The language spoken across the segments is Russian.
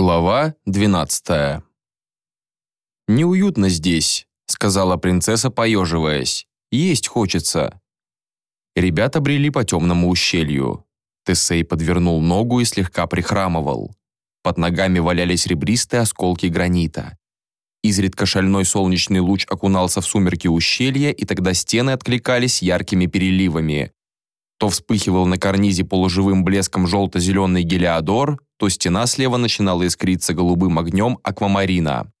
Глава 12. «Неуютно здесь», — сказала принцесса, поеживаясь. «Есть хочется». Ребята брели по темному ущелью. Тесей подвернул ногу и слегка прихрамывал. Под ногами валялись ребристые осколки гранита. Изредка шальной солнечный луч окунался в сумерки ущелья, и тогда стены откликались яркими переливами. То вспыхивал на карнизе полуживым блеском желто-зеленый гелиодор, то стена слева начинала искриться голубым огнем аквамарина.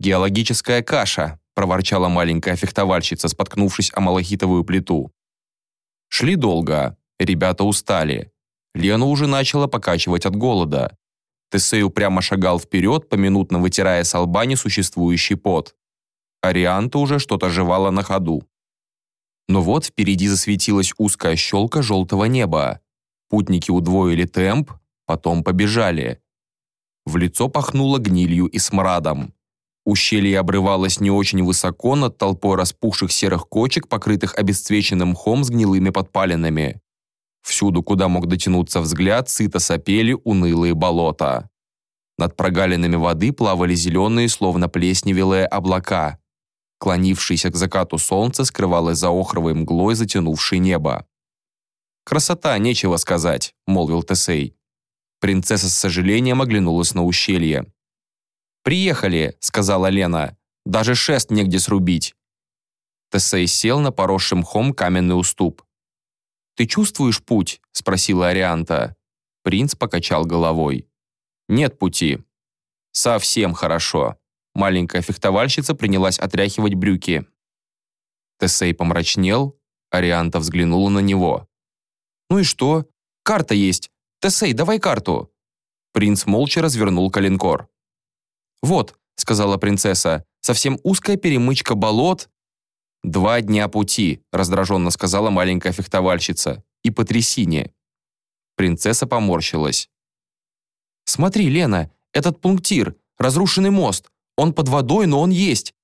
«Геологическая каша», – проворчала маленькая фехтовальщица, споткнувшись о малахитовую плиту. Шли долго, ребята устали. Лену уже начала покачивать от голода. Тесей упрямо шагал вперед, поминутно вытирая с лба несуществующий пот. Арианта уже что-то жевала на ходу. Но вот впереди засветилась узкая щелка желтого неба. Путники удвоили темп, потом побежали. В лицо пахнуло гнилью и смрадом. Ущелье обрывалось не очень высоко над толпой распухших серых кочек, покрытых обесцвеченным мхом с гнилыми подпалинами. Всюду, куда мог дотянуться взгляд, сыто сопели унылые болота. Над прогалинами воды плавали зеленые, словно плесневелые облака. Клонившееся к закату солнце скрывалось за охровой мглой, затянувшей небо. «Красота, нечего сказать», — молвил Тесей. Принцесса с сожалением оглянулась на ущелье. «Приехали», — сказала Лена. «Даже шест негде срубить». Тесей сел на поросший мхом каменный уступ. «Ты чувствуешь путь?» — спросила Арианта. Принц покачал головой. «Нет пути». «Совсем хорошо». Маленькая фехтовальщица принялась отряхивать брюки. Тесей помрачнел, Арианта взглянула на него. «Ну и что? Карта есть. «Тесей, давай карту!» Принц молча развернул калинкор. «Вот», — сказала принцесса, — «совсем узкая перемычка болот». «Два дня пути», — раздраженно сказала маленькая фехтовальщица, — «и по трясине». Принцесса поморщилась. «Смотри, Лена, этот пунктир, разрушенный мост. Он под водой, но он есть.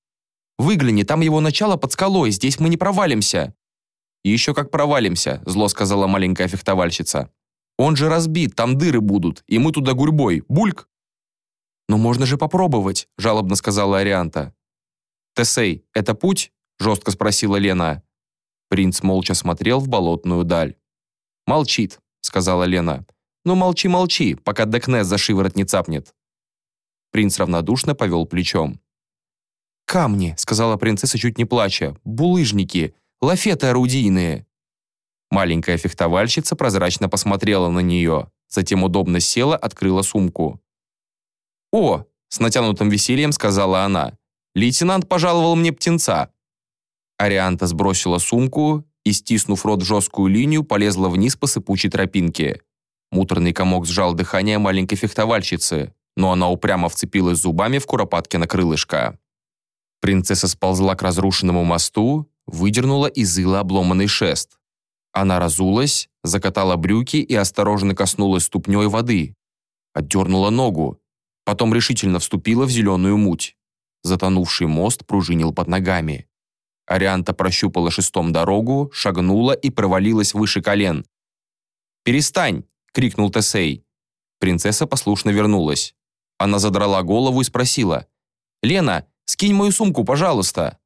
Выгляни, там его начало под скалой, здесь мы не провалимся». «Еще как провалимся», — зло сказала маленькая фехтовальщица. Он же разбит, там дыры будут, и мы туда гурьбой. Бульк!» «Но можно же попробовать», — жалобно сказала Арианта. «Тесей, это путь?» — жестко спросила Лена. Принц молча смотрел в болотную даль. «Молчит», — сказала Лена. «Ну молчи-молчи, пока Декнес за шиворот не цапнет». Принц равнодушно повел плечом. «Камни», — сказала принцесса, чуть не плача, — «булыжники, лафеты орудийные». Маленькая фехтовальщица прозрачно посмотрела на нее, затем удобно села, открыла сумку. «О!» – с натянутым весельем сказала она. «Лейтенант пожаловал мне птенца». Арианта сбросила сумку и, стиснув рот в жесткую линию, полезла вниз по сыпучей тропинке. Муторный комок сжал дыхание маленькой фехтовальщицы, но она упрямо вцепилась зубами в куропатке на крылышко. Принцесса сползла к разрушенному мосту, выдернула из ила обломанный шест. Она разулась, закатала брюки и осторожно коснулась ступней воды. Отдернула ногу. Потом решительно вступила в зеленую муть. Затонувший мост пружинил под ногами. Арианта прощупала шестом дорогу, шагнула и провалилась выше колен. «Перестань!» — крикнул Тесей. Принцесса послушно вернулась. Она задрала голову и спросила. «Лена, скинь мою сумку, пожалуйста!»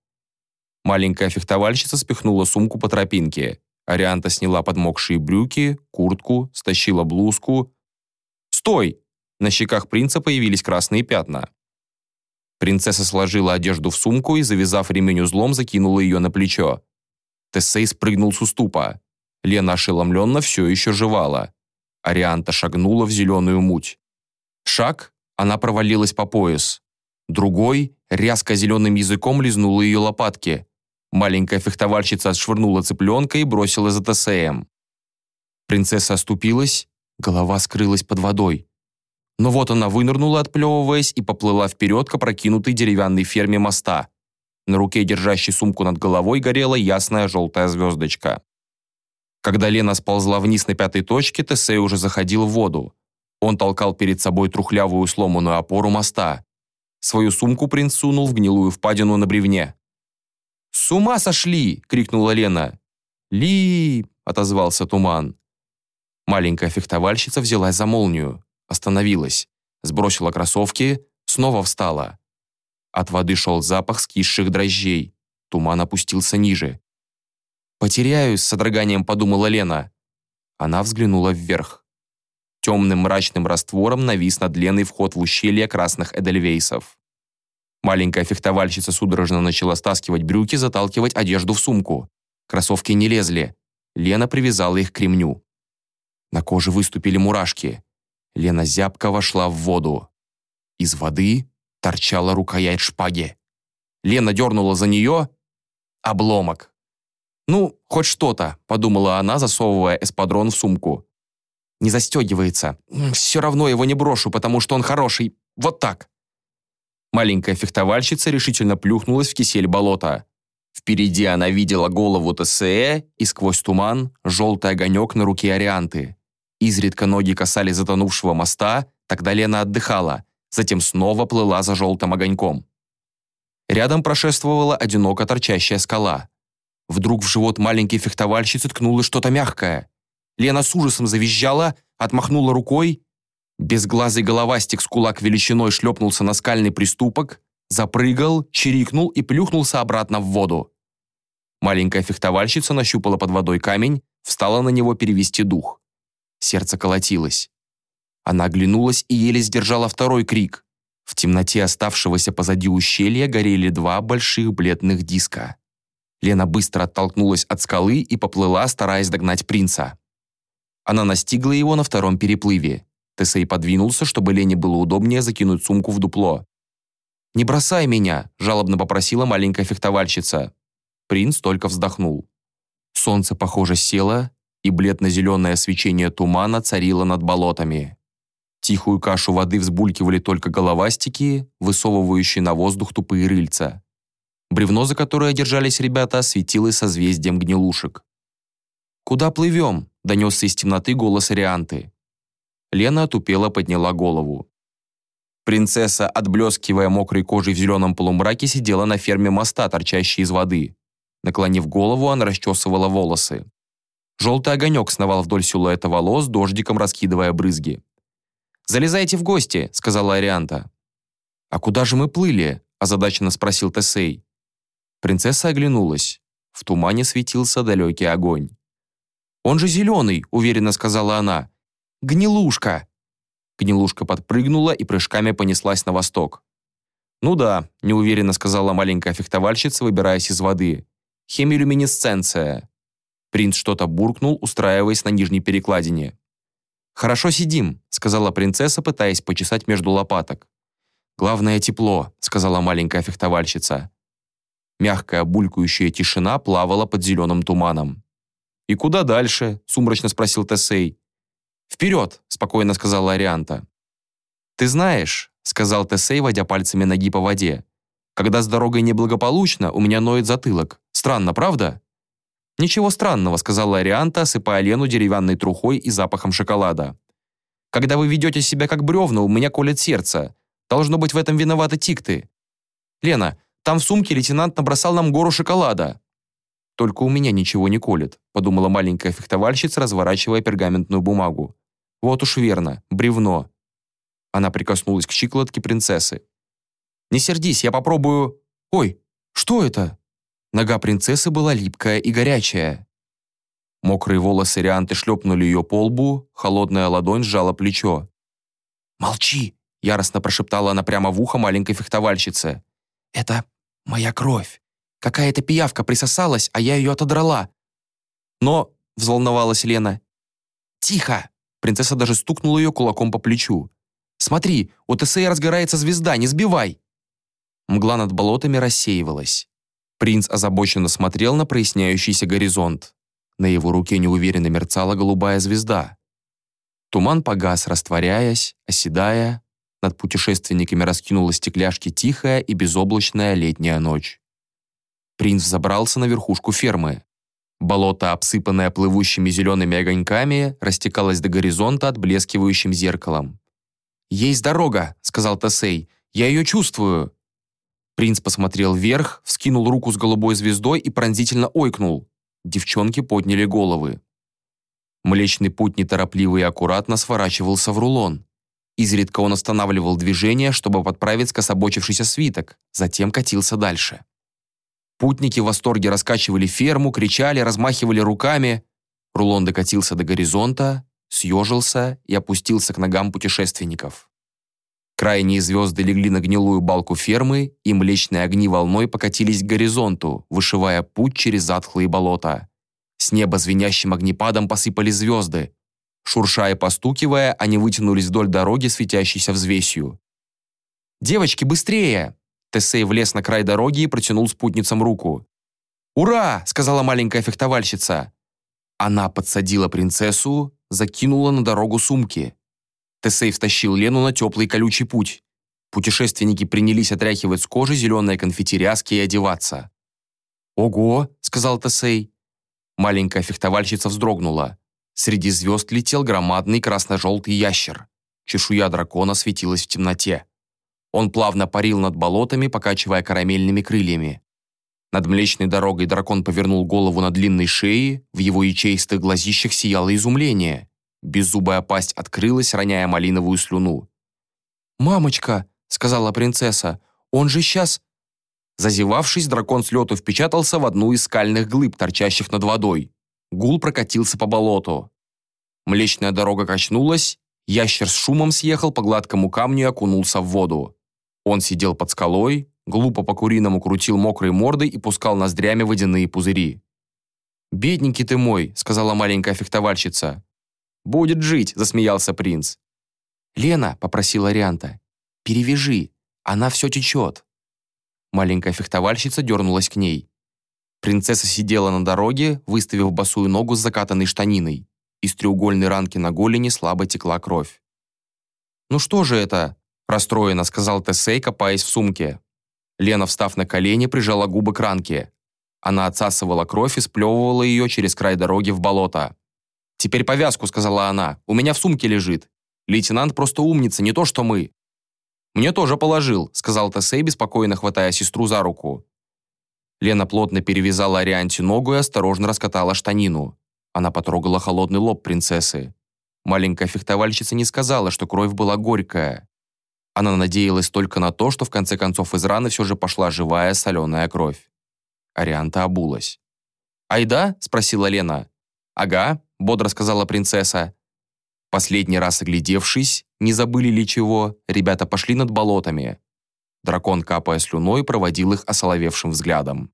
Маленькая фехтовальщица спихнула сумку по тропинке. Арианта сняла подмокшие брюки, куртку, стащила блузку. «Стой!» На щеках принца появились красные пятна. Принцесса сложила одежду в сумку и, завязав ремень узлом, закинула ее на плечо. Тессей спрыгнул с уступа. Лена ошеломленно все еще жевала. Арианта шагнула в зеленую муть. Шаг, она провалилась по пояс. Другой, рязко зеленым языком лизнула ее лопатки. Маленькая фехтовальщица отшвырнула цыпленка и бросила за ТСМ. Принцесса оступилась, голова скрылась под водой. Но вот она вынырнула, отплевываясь, и поплыла вперед к опрокинутой деревянной ферме моста. На руке, держащей сумку над головой, горела ясная желтая звездочка. Когда Лена сползла вниз на пятой точке, Тесей уже заходил в воду. Он толкал перед собой трухлявую сломанную опору моста. Свою сумку принц сунул в гнилую впадину на бревне. «С ума сошли!» — крикнула Лена. «Ли!» — отозвался туман. Маленькая фехтовальщица взялась за молнию, остановилась. Сбросила кроссовки, снова встала. От воды шел запах скисших дрожжей. Туман опустился ниже. «Потеряюсь», — с содроганием подумала Лена. Она взглянула вверх. Темным мрачным раствором навис над Леной вход в ущелье красных эдельвейсов. Маленькая фехтовальщица судорожно начала стаскивать брюки, заталкивать одежду в сумку. Кроссовки не лезли. Лена привязала их к ремню. На коже выступили мурашки. Лена зябко вошла в воду. Из воды торчала рукоять шпаги. Лена дернула за нее. Обломок. «Ну, хоть что-то», — подумала она, засовывая эспадрон в сумку. «Не застегивается. Все равно его не брошу, потому что он хороший. Вот так». Маленькая фехтовальщица решительно плюхнулась в кисель болота. Впереди она видела голову ТСЭ и сквозь туман желтый огонек на руке Арианты. Изредка ноги касались затонувшего моста, тогда Лена отдыхала, затем снова плыла за желтым огоньком. Рядом прошествовала одиноко торчащая скала. Вдруг в живот маленькой фехтовальщицы ткнулось что-то мягкое. Лена с ужасом завизжала, отмахнула рукой. Безглазый головастик с кулак величиной шлепнулся на скальный приступок, запрыгал, чирикнул и плюхнулся обратно в воду. Маленькая фехтовальщица нащупала под водой камень, встала на него перевести дух. Сердце колотилось. Она оглянулась и еле сдержала второй крик. В темноте оставшегося позади ущелья горели два больших бледных диска. Лена быстро оттолкнулась от скалы и поплыла, стараясь догнать принца. Она настигла его на втором переплыве. Тесей подвинулся, чтобы Лене было удобнее закинуть сумку в дупло. «Не бросай меня!» – жалобно попросила маленькая фехтовальщица. Принц только вздохнул. Солнце, похоже, село, и бледно-зеленое свечение тумана царило над болотами. Тихую кашу воды взбулькивали только головастики, высовывающие на воздух тупые рыльца. Бревно, за которое держались ребята, светилось созвездием гнилушек. «Куда плывем?» – донесся из темноты голос Арианты. Лена отупела подняла голову. Принцесса, отблескивая мокрой кожей в зеленом полумраке, сидела на ферме моста, торчащей из воды. Наклонив голову, она расчесывала волосы. Желтый огонек сновал вдоль силуэта волос, дождиком раскидывая брызги. «Залезайте в гости», — сказала Арианта. «А куда же мы плыли?» — озадаченно спросил Тесей. Принцесса оглянулась. В тумане светился далекий огонь. «Он же зеленый», — уверенно сказала она. «Гнилушка!» Гнилушка подпрыгнула и прыжками понеслась на восток. «Ну да», — неуверенно сказала маленькая фехтовальщица, выбираясь из воды. «Хемилюминесценция». Принц что-то буркнул, устраиваясь на нижней перекладине. «Хорошо сидим», — сказала принцесса, пытаясь почесать между лопаток. «Главное — тепло», — сказала маленькая фехтовальщица. Мягкая булькающая тишина плавала под зеленым туманом. «И куда дальше?» — сумрачно спросил Тесей. «Вперед!» — спокойно сказала Арианта. «Ты знаешь», — сказал Тесей, водя пальцами ноги по воде, «когда с дорогой неблагополучно, у меня ноет затылок. Странно, правда?» «Ничего странного», — сказала Арианта, осыпая Лену деревянной трухой и запахом шоколада. «Когда вы ведете себя как бревна, у меня колет сердце. Должно быть, в этом виноваты тикты. Лена, там в сумке лейтенант набросал нам гору шоколада». «Только у меня ничего не колет», — подумала маленькая фехтовальщица, разворачивая пергаментную бумагу. «Вот уж верно, бревно». Она прикоснулась к щиколотке принцессы. «Не сердись, я попробую...» «Ой, что это?» Нога принцессы была липкая и горячая. Мокрые волосы Рианты шлепнули ее по лбу, холодная ладонь сжала плечо. «Молчи!» — яростно прошептала она прямо в ухо маленькой фехтовальщице. «Это моя кровь. Какая-то пиявка присосалась, а я ее отодрала». «Но...» — взволновалась Лена. «Тихо!» — принцесса даже стукнула ее кулаком по плечу. «Смотри, у ТСЭ разгорается звезда, не сбивай!» Мгла над болотами рассеивалась. Принц озабоченно смотрел на проясняющийся горизонт. На его руке неуверенно мерцала голубая звезда. Туман погас, растворяясь, оседая. Над путешественниками раскинула стекляшки тихая и безоблачная летняя ночь. Принц забрался на верхушку фермы. Болото, обсыпанное плывущими зелеными огоньками, растекалось до горизонта отблескивающим зеркалом. «Есть дорога», — сказал Тесей. «Я ее чувствую». Принц посмотрел вверх, вскинул руку с голубой звездой и пронзительно ойкнул. Девчонки подняли головы. Млечный путь неторопливо и аккуратно сворачивался в рулон. Изредка он останавливал движение, чтобы подправить скособочившийся свиток, затем катился дальше. Путники в восторге раскачивали ферму, кричали, размахивали руками. Рулон докатился до горизонта, съежился и опустился к ногам путешественников. Крайние звезды легли на гнилую балку фермы, и млечные огни волной покатились к горизонту, вышивая путь через затхлые болота. С неба звенящим огнепадом посыпали звезды. Шуршая и постукивая, они вытянулись вдоль дороги, светящейся взвесью. «Девочки, быстрее!» Тесей влез на край дороги и протянул спутницам руку. «Ура!» — сказала маленькая фехтовальщица. Она подсадила принцессу, закинула на дорогу сумки. Тесей втащил Лену на теплый колючий путь. Путешественники принялись отряхивать с кожи зеленые конфеттеряски и одеваться. «Ого!» — сказал Тесей. Маленькая фехтовальщица вздрогнула. Среди звезд летел громадный красно-желтый ящер. Чешуя дракона светилась в темноте. Он плавно парил над болотами, покачивая карамельными крыльями. Над Млечной дорогой дракон повернул голову на длинной шее, в его ячеистых глазищах сияло изумление. Беззубая пасть открылась, роняя малиновую слюну. «Мамочка!» — сказала принцесса. «Он же сейчас...» Зазевавшись, дракон с лету впечатался в одну из скальных глыб, торчащих над водой. Гул прокатился по болоту. Млечная дорога качнулась, ящер с шумом съехал по гладкому камню и окунулся в воду. Он сидел под скалой, глупо по-куриному крутил мокрой мордой и пускал ноздрями водяные пузыри. «Бедненький ты мой», — сказала маленькая фехтовальщица. «Будет жить», — засмеялся принц. «Лена», — попросила Рианта, — «перевяжи, она все течет». Маленькая фехтовальщица дернулась к ней. Принцесса сидела на дороге, выставив босую ногу с закатанной штаниной. Из треугольной ранки на голени слабо текла кровь. «Ну что же это?» – расстроенно сказал Тесей, копаясь в сумке. Лена, встав на колени, прижала губы к ранке. Она отсасывала кровь и сплевывала ее через край дороги в болото. «Теперь повязку», — сказала она. «У меня в сумке лежит. Лейтенант просто умница, не то что мы». «Мне тоже положил», — сказал Тесей, беспокойно хватая сестру за руку. Лена плотно перевязала Арианте ногу и осторожно раскатала штанину. Она потрогала холодный лоб принцессы. Маленькая фехтовальщица не сказала, что кровь была горькая. Она надеялась только на то, что в конце концов из раны все же пошла живая соленая кровь. Арианта обулась. «Айда?» – спросила Лена. «Ага», – бодро сказала принцесса. Последний раз оглядевшись, не забыли ли чего, ребята пошли над болотами. Дракон, капая слюной, проводил их осоловевшим взглядом.